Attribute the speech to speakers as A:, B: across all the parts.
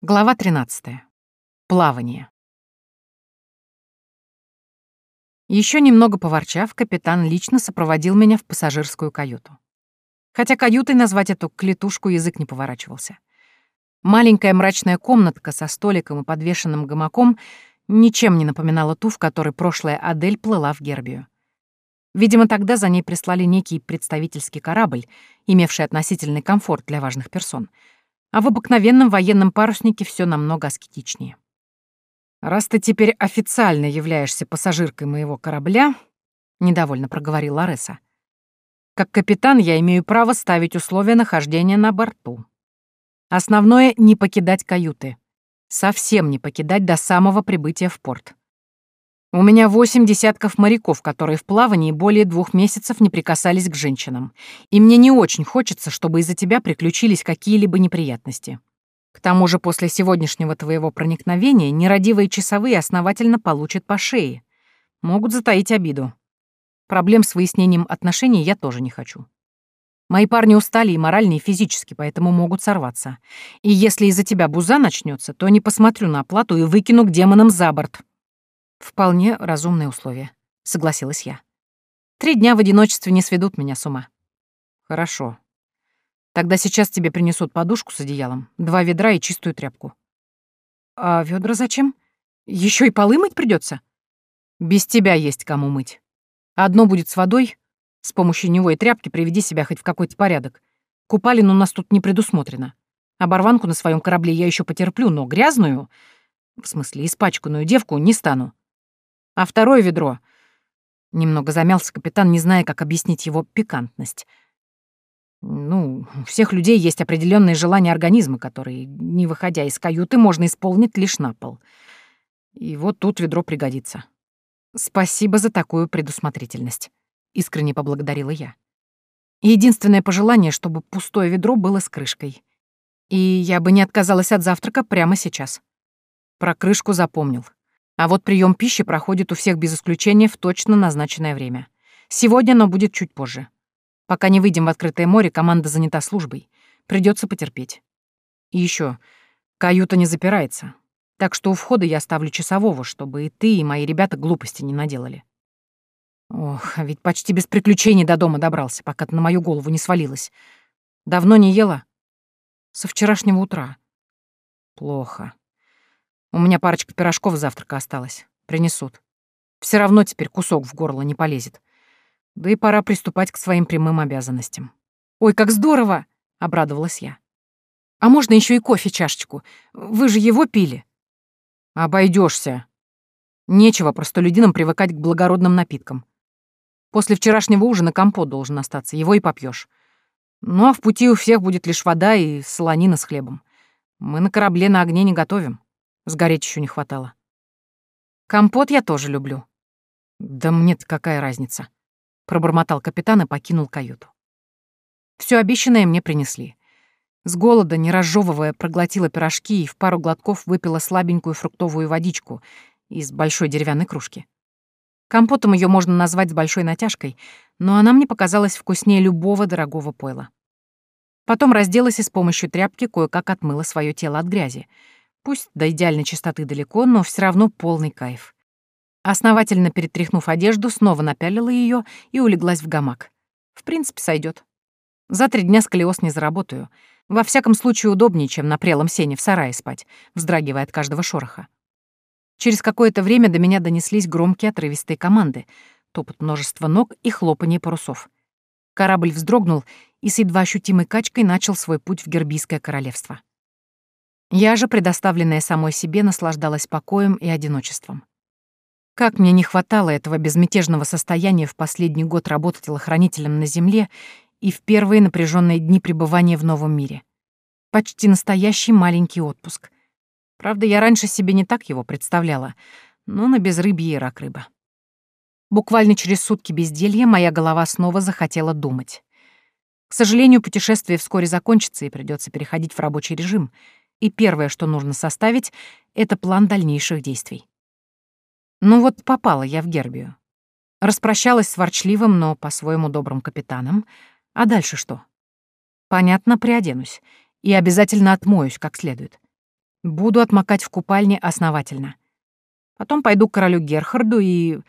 A: Глава 13. Плавание. Еще немного поворчав, капитан лично сопроводил меня в пассажирскую каюту. Хотя каютой назвать эту клетушку язык не поворачивался. Маленькая мрачная комнатка со столиком и подвешенным гамаком ничем не напоминала ту, в которой прошлая Адель плыла в Гербию. Видимо, тогда за ней прислали некий представительский корабль, имевший относительный комфорт для важных персон — а в обыкновенном военном паруснике все намного аскетичнее. «Раз ты теперь официально являешься пассажиркой моего корабля», — недовольно проговорил Лареса, «как капитан я имею право ставить условия нахождения на борту. Основное — не покидать каюты. Совсем не покидать до самого прибытия в порт. У меня восемь десятков моряков, которые в плавании более двух месяцев не прикасались к женщинам. И мне не очень хочется, чтобы из-за тебя приключились какие-либо неприятности. К тому же после сегодняшнего твоего проникновения нерадивые часовые основательно получат по шее. Могут затаить обиду. Проблем с выяснением отношений я тоже не хочу. Мои парни устали и морально, и физически, поэтому могут сорваться. И если из-за тебя буза начнется, то не посмотрю на оплату и выкину к демонам за борт. «Вполне разумные условия», — согласилась я. «Три дня в одиночестве не сведут меня с ума». «Хорошо. Тогда сейчас тебе принесут подушку с одеялом, два ведра и чистую тряпку». «А ведра зачем? Еще и полы мыть придется? «Без тебя есть кому мыть. Одно будет с водой, с помощью него и тряпки приведи себя хоть в какой-то порядок. Купалин у нас тут не предусмотрено. Оборванку на своем корабле я еще потерплю, но грязную, в смысле испачканную девку, не стану. А второе ведро... Немного замялся капитан, не зная, как объяснить его пикантность. Ну, у всех людей есть определенные желания организма, которые, не выходя из каюты, можно исполнить лишь на пол. И вот тут ведро пригодится. Спасибо за такую предусмотрительность, искренне поблагодарила я. Единственное пожелание, чтобы пустое ведро было с крышкой. И я бы не отказалась от завтрака прямо сейчас. Про крышку запомнил. А вот прием пищи проходит у всех без исключения в точно назначенное время. Сегодня оно будет чуть позже. Пока не выйдем в открытое море, команда занята службой. Придется потерпеть. И еще, каюта не запирается. Так что у входа я оставлю часового, чтобы и ты, и мои ребята глупости не наделали. Ох, а ведь почти без приключений до дома добрался, пока ты на мою голову не свалилась. Давно не ела? Со вчерашнего утра. Плохо. У меня парочка пирожков завтрака осталось. Принесут. Все равно теперь кусок в горло не полезет. Да и пора приступать к своим прямым обязанностям. «Ой, как здорово!» — обрадовалась я. «А можно еще и кофе чашечку? Вы же его пили». Обойдешься. Нечего простолюдинам привыкать к благородным напиткам. После вчерашнего ужина компот должен остаться, его и попьешь. Ну а в пути у всех будет лишь вода и солонина с хлебом. Мы на корабле на огне не готовим. Сгореть еще не хватало. Компот я тоже люблю. Да мне-то какая разница? Пробормотал капитан и покинул каюту. Все обещанное мне принесли. С голода, не разжевывая, проглотила пирожки и в пару глотков выпила слабенькую фруктовую водичку из большой деревянной кружки. Компотом ее можно назвать с большой натяжкой, но она мне показалась вкуснее любого дорогого пойла. Потом разделась и с помощью тряпки кое-как отмыла свое тело от грязи — Пусть до идеальной чистоты далеко, но все равно полный кайф. Основательно перетряхнув одежду, снова напялила ее и улеглась в гамак. В принципе, сойдет. За три дня сколиоз не заработаю. Во всяком случае, удобнее, чем на прелом сене в сарае спать, вздрагивая от каждого шороха. Через какое-то время до меня донеслись громкие отрывистые команды, топот множества ног и хлопанье парусов. Корабль вздрогнул и с едва ощутимой качкой начал свой путь в Гербийское королевство. Я же, предоставленная самой себе, наслаждалась покоем и одиночеством. Как мне не хватало этого безмятежного состояния в последний год работы телохранителем на Земле и в первые напряженные дни пребывания в новом мире. Почти настоящий маленький отпуск. Правда, я раньше себе не так его представляла, но на безрыбье и рак рыба. Буквально через сутки безделья моя голова снова захотела думать. К сожалению, путешествие вскоре закончится и придется переходить в рабочий режим — и первое, что нужно составить, это план дальнейших действий. Ну вот попала я в Гербию. Распрощалась с ворчливым, но по-своему добрым капитаном. А дальше что? Понятно, приоденусь. И обязательно отмоюсь как следует. Буду отмокать в купальне основательно. Потом пойду к королю Герхарду и...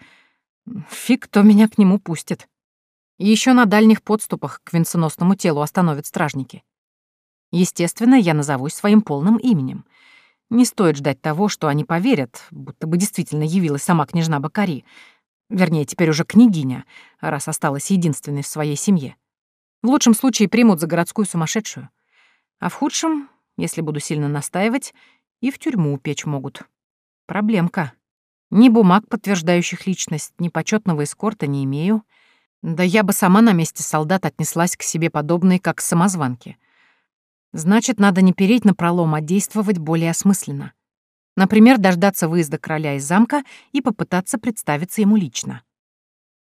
A: Фиг, кто меня к нему пустит. Еще на дальних подступах к венценосному телу остановят стражники. Естественно, я назовусь своим полным именем. Не стоит ждать того, что они поверят, будто бы действительно явилась сама княжна Бакари. Вернее, теперь уже княгиня, раз осталась единственной в своей семье. В лучшем случае примут за городскую сумасшедшую. А в худшем, если буду сильно настаивать, и в тюрьму упечь могут. Проблемка. Ни бумаг, подтверждающих личность, ни почетного эскорта не имею. Да я бы сама на месте солдат отнеслась к себе подобной, как к самозванке. Значит, надо не переть на пролом, а действовать более осмысленно. Например, дождаться выезда короля из замка и попытаться представиться ему лично.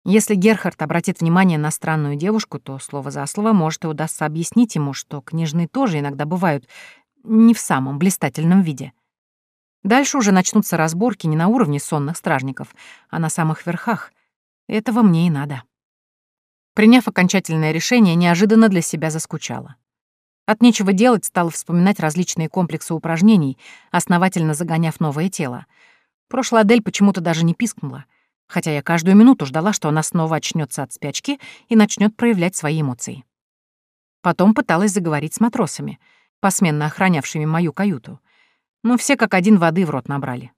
A: Если Герхард обратит внимание на странную девушку, то слово за слово может и удастся объяснить ему, что княжны тоже иногда бывают не в самом блистательном виде. Дальше уже начнутся разборки не на уровне сонных стражников, а на самых верхах. Этого мне и надо. Приняв окончательное решение, неожиданно для себя заскучала. От нечего делать стала вспоминать различные комплексы упражнений, основательно загоняв новое тело. Прошлая Адель почему-то даже не пискнула, хотя я каждую минуту ждала, что она снова очнется от спячки и начнет проявлять свои эмоции. Потом пыталась заговорить с матросами, посменно охранявшими мою каюту — но все как один воды в рот набрали.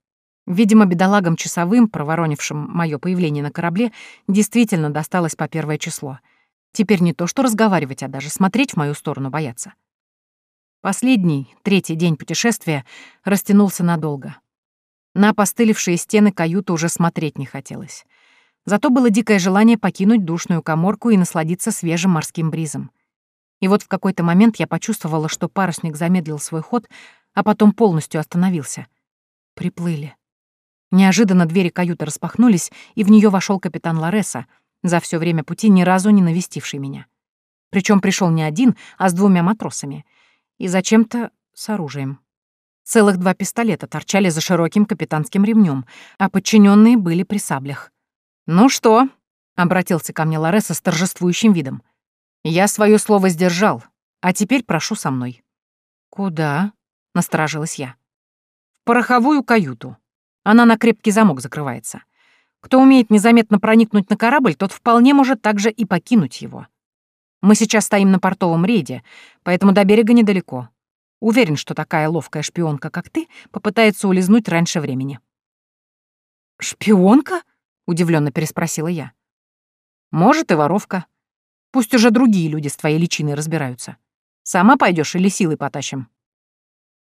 A: Видимо, бедолагам часовым, проворонившим мое появление на корабле, действительно досталось по первое число. Теперь не то что разговаривать, а даже смотреть в мою сторону боятся. Последний, третий день путешествия растянулся надолго. На опостылевшие стены каюты уже смотреть не хотелось. Зато было дикое желание покинуть душную коморку и насладиться свежим морским бризом. И вот в какой-то момент я почувствовала, что парусник замедлил свой ход, а потом полностью остановился. Приплыли. Неожиданно двери каюты распахнулись, и в нее вошел капитан Лареса, за все время пути ни разу не навестивший меня. Причем пришел не один, а с двумя матросами. И зачем-то с оружием. Целых два пистолета торчали за широким капитанским ремнем, а подчиненные были при саблях. «Ну что?» — обратился ко мне Лареса с торжествующим видом. «Я свое слово сдержал, а теперь прошу со мной». «Куда?» — насторожилась я. «В пороховую каюту. Она на крепкий замок закрывается. Кто умеет незаметно проникнуть на корабль, тот вполне может также и покинуть его. Мы сейчас стоим на портовом рейде, поэтому до берега недалеко. Уверен, что такая ловкая шпионка, как ты, попытается улизнуть раньше времени». «Шпионка?» — удивленно переспросила я. «Может, и воровка. Пусть уже другие люди с твоей личиной разбираются. Сама пойдешь или силой потащим?»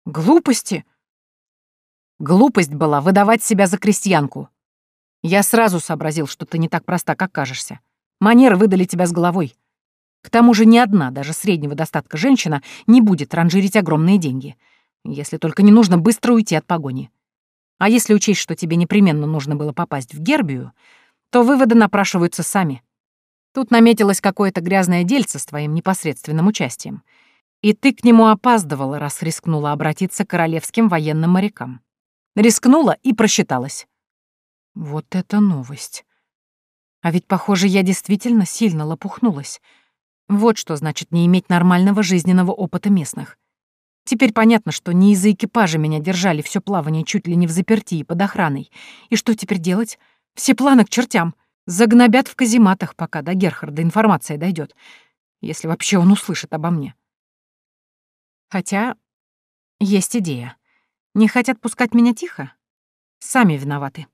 A: Глупости? Глупость была выдавать себя за крестьянку. Я сразу сообразил, что ты не так проста, как кажешься. Манеры выдали тебя с головой. К тому же ни одна, даже среднего достатка женщина, не будет ранжирить огромные деньги. Если только не нужно быстро уйти от погони. А если учесть, что тебе непременно нужно было попасть в Гербию, то выводы напрашиваются сами. Тут наметилось какое-то грязное дельце с твоим непосредственным участием — и ты к нему опаздывала, раз рискнула обратиться к королевским военным морякам. Рискнула и просчиталась. Вот это новость. А ведь, похоже, я действительно сильно лопухнулась. Вот что значит не иметь нормального жизненного опыта местных. Теперь понятно, что не из-за экипажа меня держали все плавание чуть ли не в заперти и под охраной. И что теперь делать? Все планы к чертям. Загнобят в казематах, пока до Герхарда информация дойдет, если вообще он услышит обо мне. Хотя есть идея. Не хотят пускать меня тихо? Сами виноваты.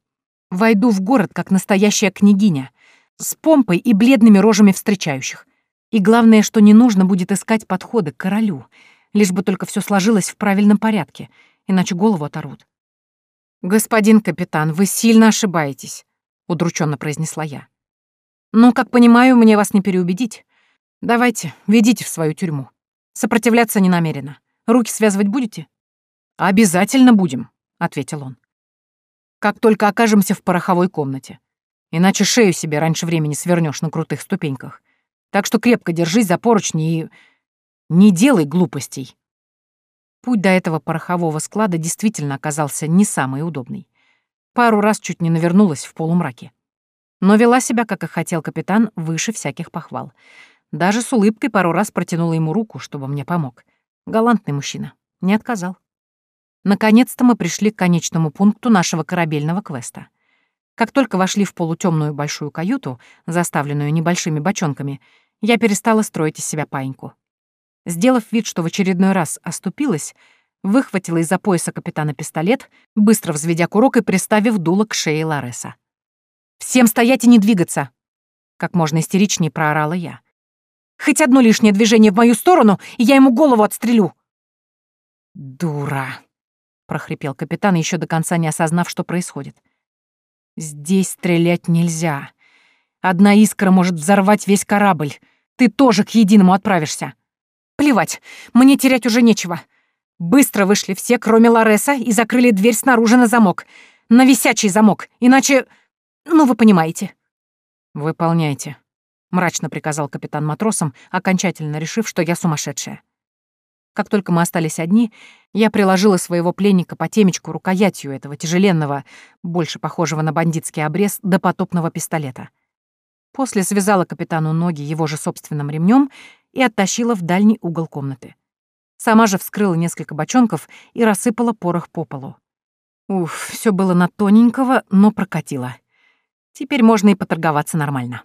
A: Войду в город как настоящая княгиня, с помпой и бледными рожами встречающих. И главное, что не нужно будет искать подходы к королю, лишь бы только все сложилось в правильном порядке, иначе голову оторвут. «Господин капитан, вы сильно ошибаетесь», — удрученно произнесла я. «Но, как понимаю, мне вас не переубедить. Давайте, ведите в свою тюрьму. Сопротивляться не намерена. Руки связывать будете? Обязательно будем, ответил он. Как только окажемся в пороховой комнате. Иначе шею себе раньше времени свернешь на крутых ступеньках. Так что крепко держись за поручни и... Не делай глупостей. Путь до этого порохового склада действительно оказался не самый удобный. Пару раз чуть не навернулась в полумраке. Но вела себя, как и хотел капитан, выше всяких похвал. Даже с улыбкой пару раз протянула ему руку, чтобы мне помог. Галантный мужчина. Не отказал. Наконец-то мы пришли к конечному пункту нашего корабельного квеста. Как только вошли в полутемную большую каюту, заставленную небольшими бочонками, я перестала строить из себя паиньку. Сделав вид, что в очередной раз оступилась, выхватила из-за пояса капитана пистолет, быстро взведя курок и приставив дуло к шее Лареса. «Всем стоять и не двигаться!» Как можно истеричнее проорала я. «Хоть одно лишнее движение в мою сторону, и я ему голову отстрелю!» «Дура!» — прохрипел капитан, еще до конца не осознав, что происходит. «Здесь стрелять нельзя. Одна искра может взорвать весь корабль. Ты тоже к единому отправишься. Плевать, мне терять уже нечего. Быстро вышли все, кроме Лареса, и закрыли дверь снаружи на замок. На висячий замок, иначе... Ну, вы понимаете». «Выполняйте», — мрачно приказал капитан матросам, окончательно решив, что я сумасшедшая. Как только мы остались одни, я приложила своего пленника по темечку рукоятью этого тяжеленного, больше похожего на бандитский обрез, допотопного пистолета. После связала капитану ноги его же собственным ремнем и оттащила в дальний угол комнаты. Сама же вскрыла несколько бочонков и рассыпала порох по полу. Уф, все было на тоненького, но прокатило. Теперь можно и поторговаться нормально.